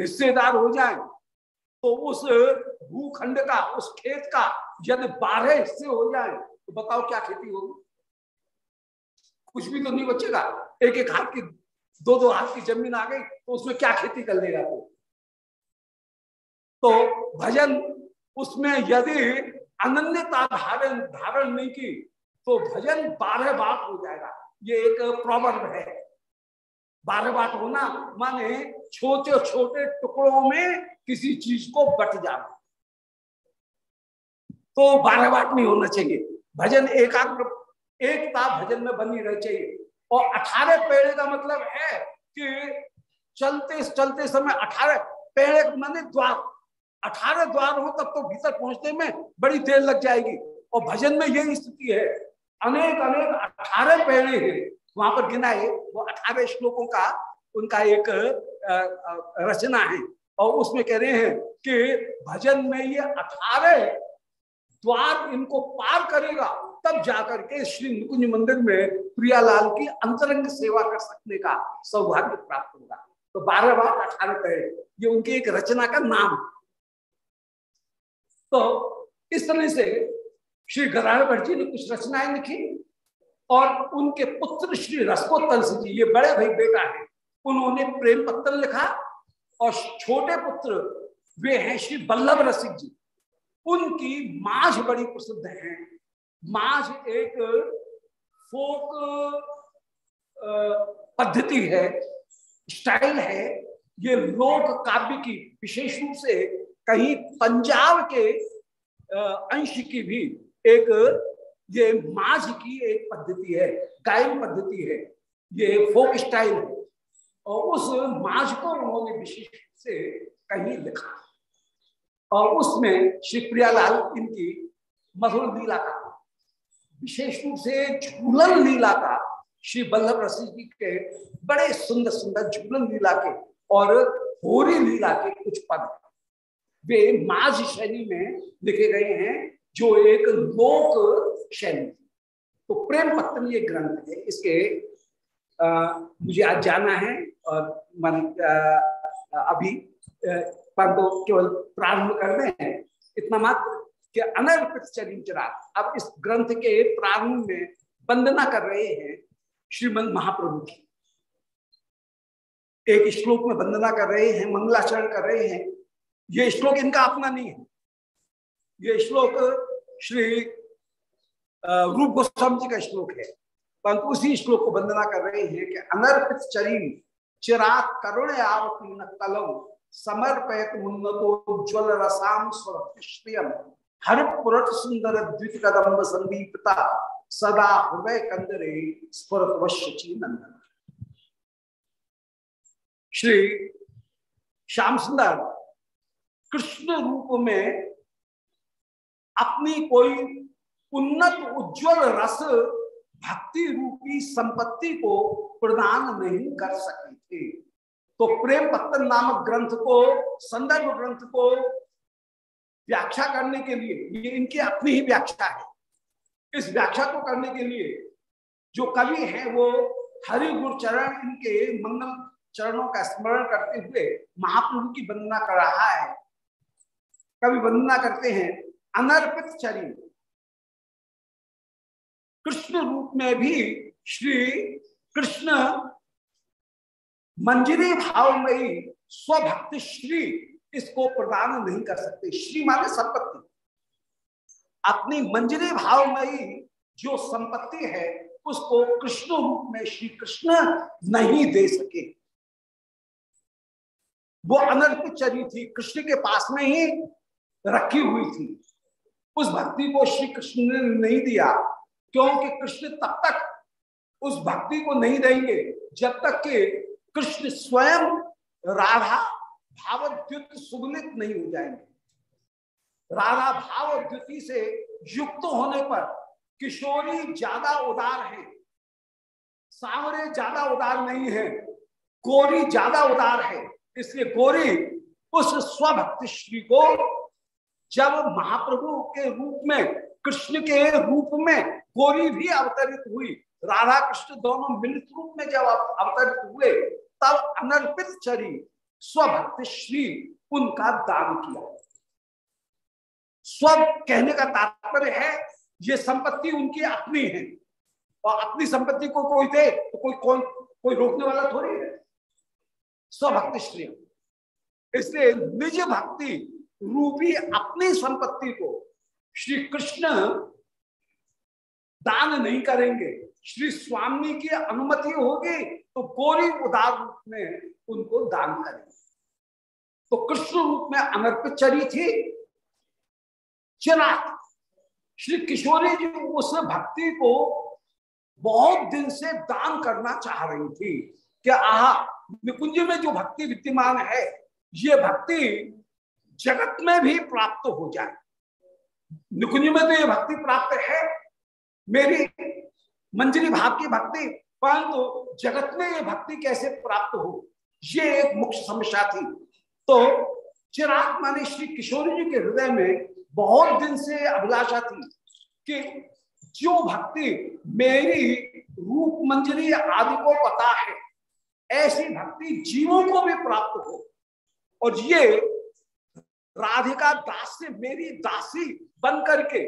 S1: हिस्सेदार हो जाएँ तो उस भूखंड का, उस खेत का यदि बारह हिस्से हो जाए तो बताओ क्या खेती होगी? कुछ भी तो नहीं बचेगा। एक एक हाथ की दो दो हाथ की ज़मीन आ गई तो उसमें क्या खेती कर लेगा तो तो भजन, उसमें यदि अनन्यता धारण धारण नहीं की तो भजन बारह बात हो जाएगा। ये एक प्रॉब्लम है। बारह बात होना माने छोटे छोटे टुकड़ों में किसी चीज़ को बट जाना। तो बारह बात नहीं होना चाहिए। भजन एकाग्र, एकता भजन में बनी रहनी चाहिए। और अठारह पेड़ का मतलब है कि चलते चलते समय अठारह पेड़ माने द्वार। अठारह द्वार हो तब तो भीतर पहुँचने में बड़ी देर लग जाएगी। और भजन में यही स्थिति है। अनेक अनेक अठारह पेड़े हैं। वहाँ पर गिनाए वो अठारह श्लोकों का उनका एक रचना है। और उसमें कह रहे हैं कि भजन में ये अठारह द्वार इनको पार करेगा। तब जाकर के श्री निकुंज मंदिर में प्रियालाल की अंतरंग सेवा कर सकने का सौभाग्य प्राप्त होगा। तो बारह बार अठारह पेड़ ये उनकी एक रचना का नाम। तो इस तरह से श्री गदाधर जी ने कुछ रचनाएँ लिखी और उनके पुत्र श्री रसकोत्तल जी, ये बड़े भाई बेटा है, उन्होंने प्रेम पत्र लिखा और छोटे पुत्र वे हैं श्री बल्लभ रसिक जी। उनकी माझ बड़ी प्रसिद्ध है। माझ एक फोक पद्धति है, स्टाइल है। ये लोक काव्य की विशेष रूप से कहीं पंजाब के अंश की भी एक, ये माझ की एक पद्धति है, गायन पद्धति है। ये फोक स्टाइल है। और उस माझ को उन्होंने विशेष से कहीं लिखा। और उसमें श्री प्रियालाल इनकी मधुर लीला का विशेष रूप से झूलन लीला का श्री बल्लभ रसी जी के बड़े सुंदर सुंदर झूलन लीला के और होरी लीला के कुछ पद। वे माझ शैली में लिखे गए हैं जो एक लोक शैली। तो प्रेम पत्र ये ग्रंथ है इसके आ, मुझे आज जाना है और मन आ, अभी परंतु केवल प्रारंभ कर रहे हैं। इतना मात्र। कि अनर्पित चरिंचरा अब इस ग्रंथ के प्रारंभ में वंदना कर रहे हैं श्रीमंद महाप्रभु की। एक श्लोक में वंदना कर रहे हैं, मंगलाचरण कर रहे हैं। ये श्लोक इनका अपना नहीं है। ये श्लोक श्री रूप गोस्वामी जी का श्लोक है। परंतु उसी श्लोक को वंदना कर रहे हैं कि अनर्पित चरीन चिराग करुण आवतीन कलौ समर्पयत उन्नतोज्वल रसाम स्वरम हर पुरट सुंदर द्वित कदम्ब संदीपता सदा हृदय कंदरे स्फुरत वश्य नंदन श्री श्याम सुंदर, कृष्ण रूप में अपनी कोई उन्नत उज्जवल रस भक्ति रूपी संपत्ति को प्रदान नहीं कर सके थे। तो प्रेम पत्तन नामक ग्रंथ को, संदर्भ ग्रंथ को व्याख्या करने के लिए, ये इनकी अपनी ही व्याख्या है। इस व्याख्या को करने के लिए जो कवि है, वो हरि गुरुचरण इनके मंगल चरणों का स्मरण करते हुए महाप्रभु की वंदना कर रहा है। कवि वंदना करते हैं, अनर्पित शरीर, कृष्ण रूप में भी श्री कृष्ण मंजरी भाव में स्वभक्ति श्री इसको प्रदान नहीं कर सकते? श्री माने संपत्ति। अपनी मंजरी भाव में ही जो संपत्ति है, उसको कृष्ण रूप में श्री कृष्ण नहीं दे सके। वो अनर्पित चरी थी, कृष्ण के पास में ही रखी हुई थी। उस भक्ति को श्री कृष्ण ने नहीं दिया, क्योंकि कृष्ण तब तक उस भक्ति को नहीं देंगे, जब तक कि कृष्ण स्वयं राधा भावद्युत सुगलित नहीं हो जाएँगे। राधा भाव द्युति से युक्त होने पर किशोरी ज़्यादा उदार है, सावरे ज़्यादा उदार नहीं है, गोरी ज़्यादा उदार है। इसलिए गोरी उस स्वभक्ति श्री को जब महाप्रभु के रूप में, कृष्ण के रूप में गोरी भी अवतरित हुई, राधा कृष्ण दोनों मिलित रूप में जब अवतरित हुए, तब अनर्पित चरी स्वभक्ति श्री उनका दान किया। स्व कहने का तात्पर्य है, ये संपत्ति उनकी अपनी है। और अपनी संपत्ति को कोई दे तो कोई कौन, कोई रोकने वाला थोड़ी है। स्वभक्ति श्री इसलिए निज भक्ति रूपी अपनी संपत्ति को श्री कृष्ण दान नहीं करेंगे। श्री स्वामी की अनुमति होगी तो गोरी उदार रूप में उनको दान करेंगे तो कृष्ण रूप में अनर्पित चरी थी। चिराग श्री किशोरी जी उस भक्ति को बहुत दिन से दान करना चाह रही थी कि आह, निकुंज में जो भक्ति विद्यमान है, ये भक्ति जगत में भी प्राप्त हो जाए। निकुंज में तो ये भक्ति प्राप्त है, मेरी मंजरी भाव की भक्ति, परंतु तो जगत में ये भक्ति कैसे प्राप्त हो? ये एक मुख्य समस्या थी। तो चिराग माने श्री किशोर जी के हृदय में बहुत दिन से अभिलाषा थी कि जो भक्ति मेरी रूप मंजरी आदि को पता है, ऐसी भक्ति जीवों को भी प्राप्त हो। और ये राधिका दास से मेरी दासी बन करके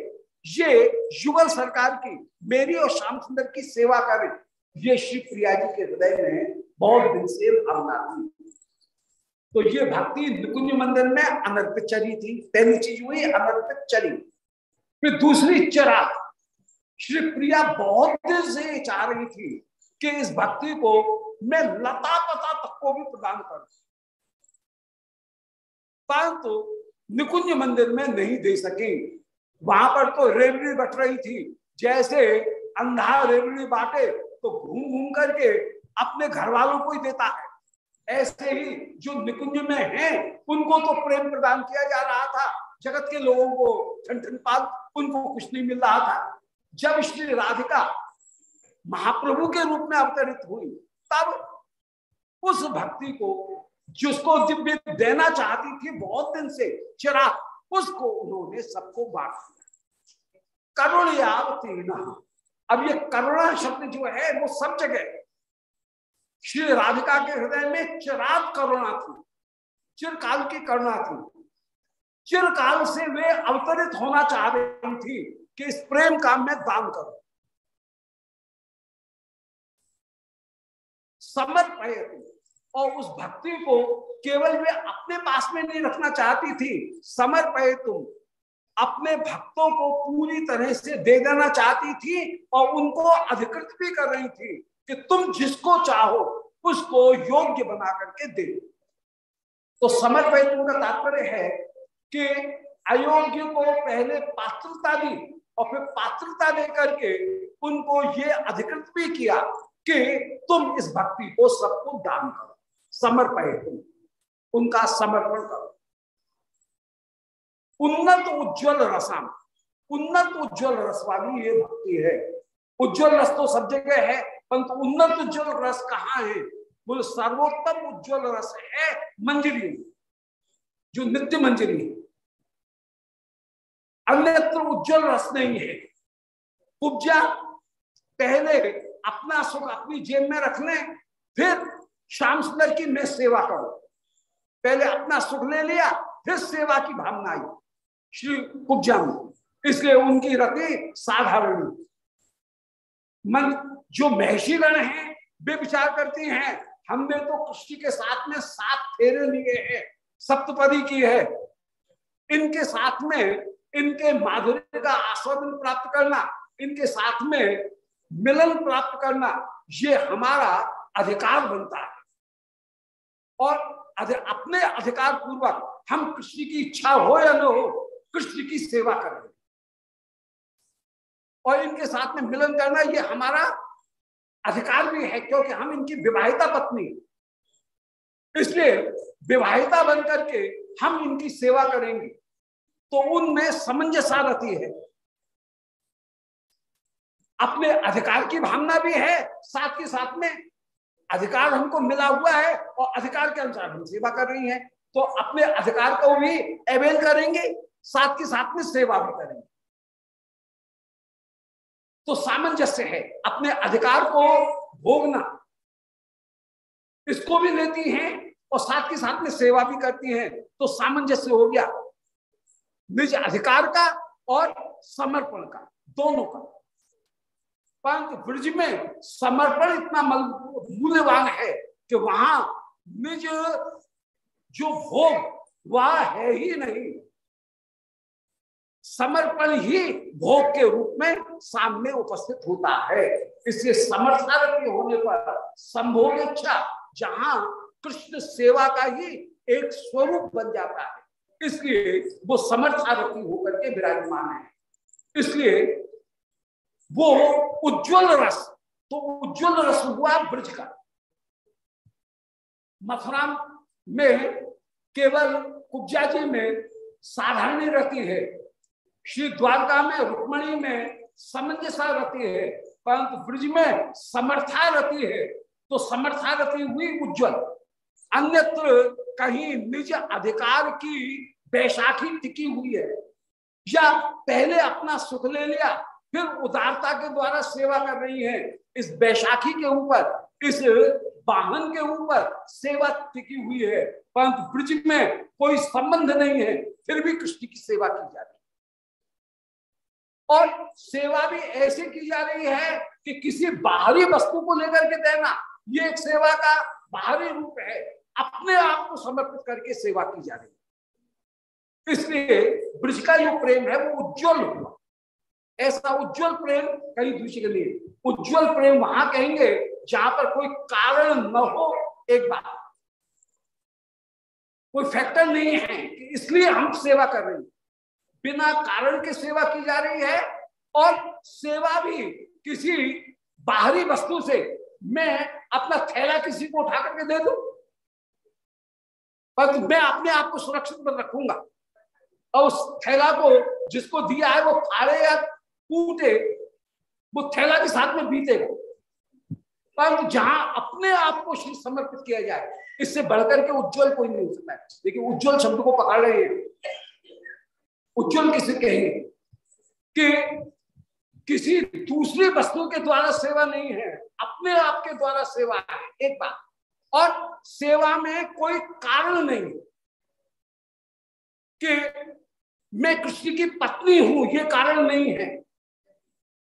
S1: ये युगल सरकार की मेरी और श्याम सुंदर की सेवा करे, ये श्री प्रिया जी के हृदय में बहुत दिन से भावना थी। तो ये भक्ति निकुंज मंदिर में अनर्पित चरी थी, पहली चीज़ हुई, अनर्पित चरी फिर दूसरी चरा श्री प्रिया बहुत देर से चाह रही थी कि इस भक्ति को मैं लता पता तक को भी प्रदान कर परंतु निकुंज मंदिर में नहीं दे सके। वहाँ पर तो रेवड़ी बट रही थी। जैसे अंधा रेवड़ी बांटे तो घूम घूम करके अपने घर वालों को ही देता है। ऐसे ही जो निकुंज में हैं, उनको तो प्रेम प्रदान किया जा रहा था। जगत के लोगों को ठन पाल उनको कुछ नहीं मिल रहा था। जब श्री राधिका महाप्रभु के रूप में अवतरित हुई, तब उस भक्ति को, जिसको दिव्य देना चाहती थी बहुत दिन से चिराग उसको उन्होंने सबको बांट दिया। करुण अब ये करुणा शब्द जो है, वो सब जगह श्री राधिका के हृदय में चिराग करुणा थी, चिरकाल की करुणा थी। चिरकाल से वे अवतरित होना चाह रही थी कि इस प्रेम काम में दान करो। समझ समर्पय और उस भक्ति को केवल वे अपने पास में नहीं रखना चाहती थी। समझ समर्पय तुम अपने भक्तों को पूरी तरह से दे देना चाहती थी और उनको अधिकृत भी कर रही थी। कि तुम जिसको चाहो उसको योग्य बना करके दे। तो समर्पय का तात्पर्य है कि अयोग्य को पहले पात्रता दी और फिर पात्रता दे करके उनको ये अधिकृत भी किया कि तुम इस भक्ति को सबको दान करो, समर्पय तुम उनका समर्पण करो। उन्नत उज्जवल रसम, उन्नत उज्जवल रस वाली ये भक्ति है। उज्जवल रस तो सब जगह है परंतु उन्नत उज्जवल रस कहाँ है? बोले, सर्वोत्तम उज्जवल रस है मंजरी। जो नित्य मंजरी अन्यत्र उज्जवल रस नहीं है। उपजा पहले अपना सुख अपनी जेब में रख लें, फिर श्याम सुंदर की मैं सेवा करो। पहले अपना सुख ले लिया, फिर सेवा की भावना आई। श्री उपजा में इसलिए उनकी रति साधारण। मन जो महर्षिगण हैं, वे विचार करती हैं, हमने तो कृष्ण के साथ में सात फेरे लिए हैं, सप्तपदी की है। इनके साथ में इनके माधुर्य का आस्वादन प्राप्त करना, इनके साथ में मिलन प्राप्त करना, ये हमारा अधिकार बनता है। और अपने अधिकार पूर्वक हम कृष्ण की इच्छा हो या न हो, कृष्ण की सेवा करें और इनके साथ में मिलन करना ये हमारा अधिकार भी है, क्योंकि हम इनकी विवाहिता पत्नी इसलिए विवाहिता बन करके हम इनकी सेवा करेंगे। तो उनमें समंजसा रहती है। अपने अधिकार की भावना भी है, साथ के साथ में अधिकार हमको मिला हुआ है और अधिकार के अनुसार हम सेवा कर रही हैं। तो अपने अधिकार को भी अवेल करेंगे, साथ के साथ में सेवा भी करेंगे। तो सामंजस्य है। अपने अधिकार को भोगना। इसको भी लेती हैं और साथ के साथ में सेवा भी करती हैं। तो सामंजस्य हो गया। निज अधिकार का और समर्पण का, दोनों का। परंतु ब्रज में समर्पण इतना मूल्यवान है कि वहाँ निज जो भोग, वह है ही नहीं। समर्पण ही भोग के रूप में सामने उपस्थित होता है। इसलिए समर्थारथी होने पर संभोग इच्छा, जहाँ कृष्ण सेवा का ही एक स्वरूप बन जाता है। इसलिए वो समर्थारथी होकर के विराजमान है। इसलिए वो उज्जवल रस तो उज्जवल रस हुआ ब्रज का। मथुरा में केवल कुब्जा जी में साधारणी रहती है श्री द्वारका में, रुक्मणी में समंजसा रहती है, परंतु ब्रज में समर्था रहती है तो समर्था रहती हुई उज्जवल। अन्यत्र कहीं निज अधिकार की बैसाखी टिकी हुई है। या पहले अपना सुख ले लिया, फिर उदारता के द्वारा सेवा कर रही है। इस बैसाखी के ऊपर, इस वाहन के ऊपर सेवा टिकी हुई है। परंतु ब्रिज में कोई संबंध नहीं है, फिर भी कृष्ण की सेवा की जाती है। और सेवा भी ऐसे की जा रही है कि किसी बाहरी वस्तु को लेकर के देना, ये एक सेवा का बाहरी रूप है। अपने आप को समर्पित करके सेवा की जा रही है। इसलिए ब्रज का जो प्रेम है, वो उज्जवल हुआ। ऐसा उज्जवल प्रेम कहीं दूसरे के लिए। उज्जवल प्रेम वहाँ कहेंगे जहाँ पर कोई कारण न हो, एक बात। कोई फैक्टर नहीं है कि इसलिए हम सेवा कर रहे हैं। बिना कारण के सेवा की जा रही है और सेवा भी किसी बाहरी वस्तु से मैं अपना थैला किसी को उठा करके दे दू? पर मैं अपने आप को सुरक्षित में रखूँगा। और उस थैला को जिसको दिया है वो फाड़े या कूटे, वो थैला के साथ में बीतेगा पर जहाँ अपने आप को श्री समर्पित किया जाए, इससे बढ़कर के उज्जवल कोई नहीं हो सकता। है देखिए, उज्जवल शब्द को पकड़ रहे हैं। उज्जवल किसे कहेंगे? कि किसी दूसरी वस्तु के द्वारा सेवा नहीं है, अपने आप के द्वारा सेवा है, एक बात। और सेवा में कोई कारण नहीं कि मैं कृष्ण की पत्नी हूँ, ये कारण नहीं है।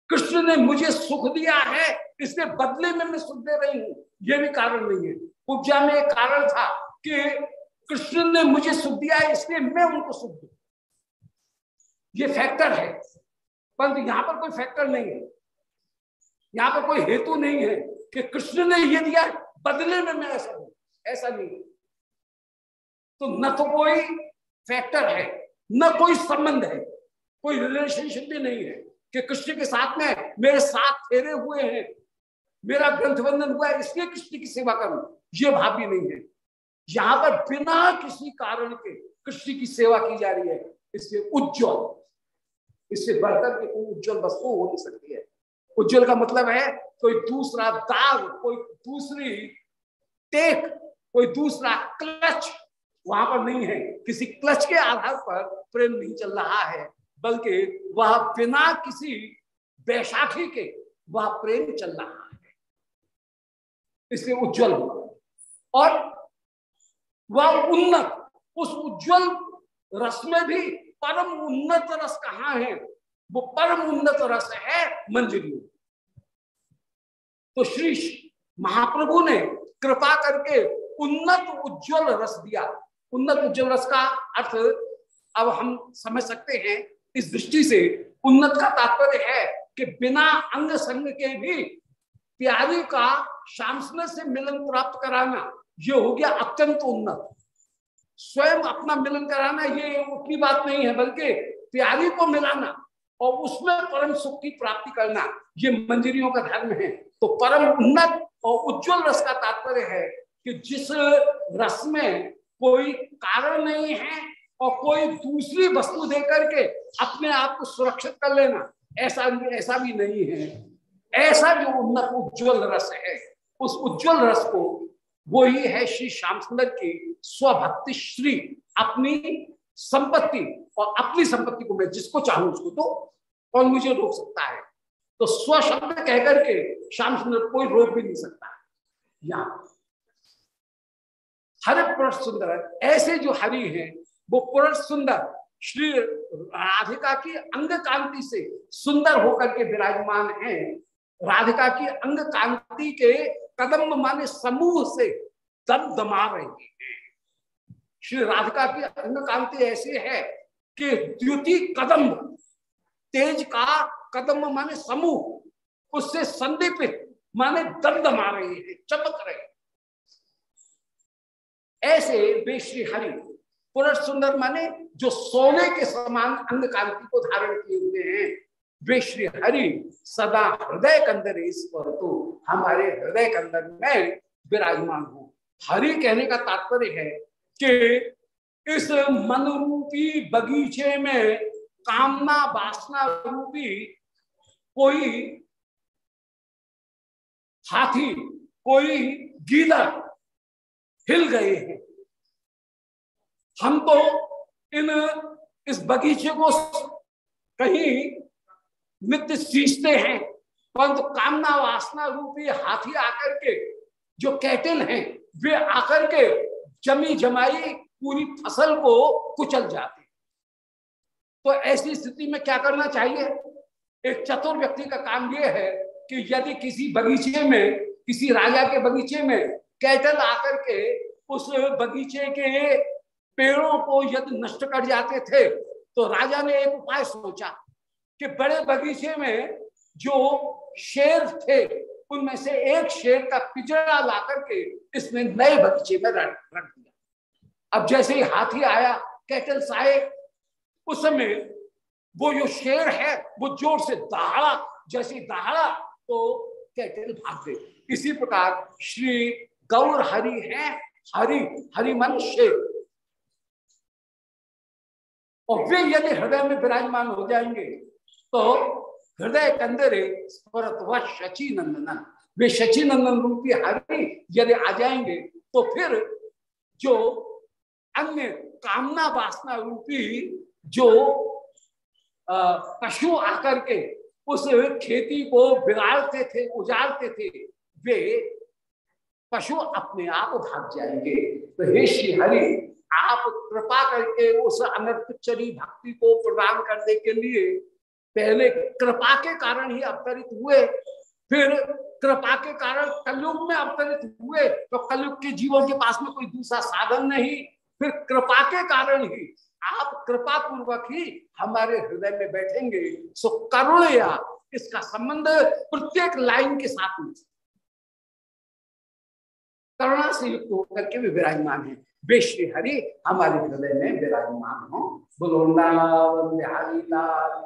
S1: कृष्ण ने मुझे सुख दिया है, इसके बदले में मैं सुख दे रही हूँ, ये भी कारण नहीं है। पूजा में एक कारण था कि कृष्ण ने मुझे सुख दिया है इसलिए मैं उनको सुख दू। ये फैक्टर है। परंतु यहाँ पर कोई फैक्टर नहीं है। यहाँ पर कोई हेतु नहीं है कि कृष्ण ने ये दिया बदले में मैं ऐसा हूँ ऐसा नहीं तो न तो कोई फैक्टर है, न कोई संबंध है, कोई रिलेशनशिप भी नहीं है कि कृष्ण के साथ में मेरे साथ फेरे हुए हैं, मेरा ग्रंथ बंधन हुआ है, इसलिए कृष्ण की सेवा करूँ, ये भाव भी नहीं है। यहाँ पर बिना किसी कारण के कृष्ण की सेवा की जा रही है, इसलिए उज्जवल। इससे बढ़कर के कोई उज्जवल वस्तु हो नहीं सकती है। उज्जवल का मतलब है, कोई दूसरा दाग, कोई दूसरी टेक, कोई दूसरा क्लच वहाँ पर नहीं है। किसी क्लच के आधार पर प्रेम नहीं चल रहा है, बल्कि वह बिना किसी बैसाखी के वह प्रेम चल रहा है। इसलिए उज्जवल और वह उन्नत, उस उज्जवल रस में भी परम उन्नत रस कहाँ है? वो परम उन्नत रस है मंजरी तो श्री महाप्रभु ने कृपा करके उन्नत उज्जवल रस दिया। उन्नत उज्जवल रस का अर्थ अब हम समझ सकते हैं इस दृष्टि से उन्नत का तात्पर्य है कि बिना अंग संग के भी प्यारी का श्याम से मिलन प्राप्त कराना, ये हो गया अत्यंत उन्नत। स्वयं अपना मिलन कराना ये उतनी बात नहीं है, बल्कि प्यारी को मिलाना और उसमें परम सुख की प्राप्ति करना, ये मंजरियों का धर्म है। तो परम उन्नत और उज्जवल रस का तात्पर्य है कि जिस रस में कोई कारण नहीं है और कोई दूसरी वस्तु दे करके अपने आप को सुरक्षित कर लेना, ऐसा ऐसा भी नहीं है। ऐसा जो उन्नत उज्जवल रस है, उस उज्जवल रस को वो ही है श्री श्याम सुंदर की स्वभक्ति श्री, अपनी संपत्ति और अपनी संपत्ति को मैं जिसको चाहूँ उसको तो कौन मुझे रोक सकता है? तो स्व शब्द कहकर के श्याम सुंदर कोई रोक भी नहीं सकता। यहाँ हर पुरुष सुंदर ऐसे जो हरि हैं, वो पुरुष सुंदर श्री राधिका की अंग कांति से सुंदर होकर के विराजमान है। राधिका की अंग कांति के कदम माने समूह से दम दमा रही है श्री राधिका की अंग कांति ऐसी है कि द्युति कदम, तेज का कदम माने समूह, उससे संदीपित माने दम दमा रही है, चमक रही ऐसे वे श्री हरि पुरुष सुंदर माने जो सोने के समान अंग कांति को धारण किए हुए हैं। वे श्री हरि सदा हृदय कंदर ईश्वर तो हमारे हृदय कंदर में विराजमान हो। हरि कहने का तात्पर्य है कि इस मन रूपी बगीचे में कामना वासना रूपी कोई हाथी, कोई गीदड़ हिल गए हैं। हम तो इन, इस बगीचे को कहीं नित्य सींचते हैं। परंतु कामना वासना रूपी हाथी आकर के, जो कैटल हैं, वे आकर के जमी जमाई पूरी फ़सल को कुचल जाते तो ऐसी स्थिति में क्या करना चाहिए? एक चतुर व्यक्ति का काम यह है कि यदि किसी बगीचे में, किसी राजा के बगीचे में कैटल आकर के उस बगीचे के पेड़ों को यदि नष्ट कर जाते थे तो राजा ने एक उपाय सोचा। कि बड़े बगीचे में जो शेर थे, उनमें से एक शेर का पिजड़ा ला करके इसने नए बगीचे में रख रख दिया। अब जैसे ही हाथी आया कैटल्स आए उस समय वो जो शेर है, वो ज़ोर से दहाड़ा, जैसे दहाड़ा तो कैटल भाग गए। इसी प्रकार श्री गौर हरि है, हरि हरि मन शेर और वे यदि हृदय में विराजमान हो जाएँगे तो हृदय कंदरे स्फुरत व शची नंदन वे शची नंदन रूपी हरि यदि आ जाएँगे तो फिर जो अन्य कामना वासना रूपी जो पशु आकर के उस खेती को बिगाड़ते थे, उजाड़ते थे, वे पशु अपने आप भाग जाएँगे। तो हे श्री हरि, आप कृपा करके उस अनर्थचरी भक्ति को प्रदान करने के लिए पहले कृपा के कारण ही अवतरित हुए, फिर कृपा के कारण कलयुग में अवतरित हुए तो कलयुग के जीवों के पास में कोई दूसरा साधन नहीं। फिर कृपा के कारण ही, आप कृपा पूर्वक ही हमारे हृदय में बैठेंगे। सो करुण या इसका संबंध प्रत्येक लाइन के साथ में। करुणा से युक्त होकर के भी विराजमान है। वे हरि हमारे हृदय में विराजमान हो। बोलो हरि लाल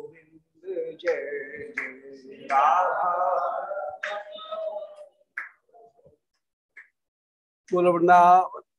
S1: जय जय बोलो वृंदावन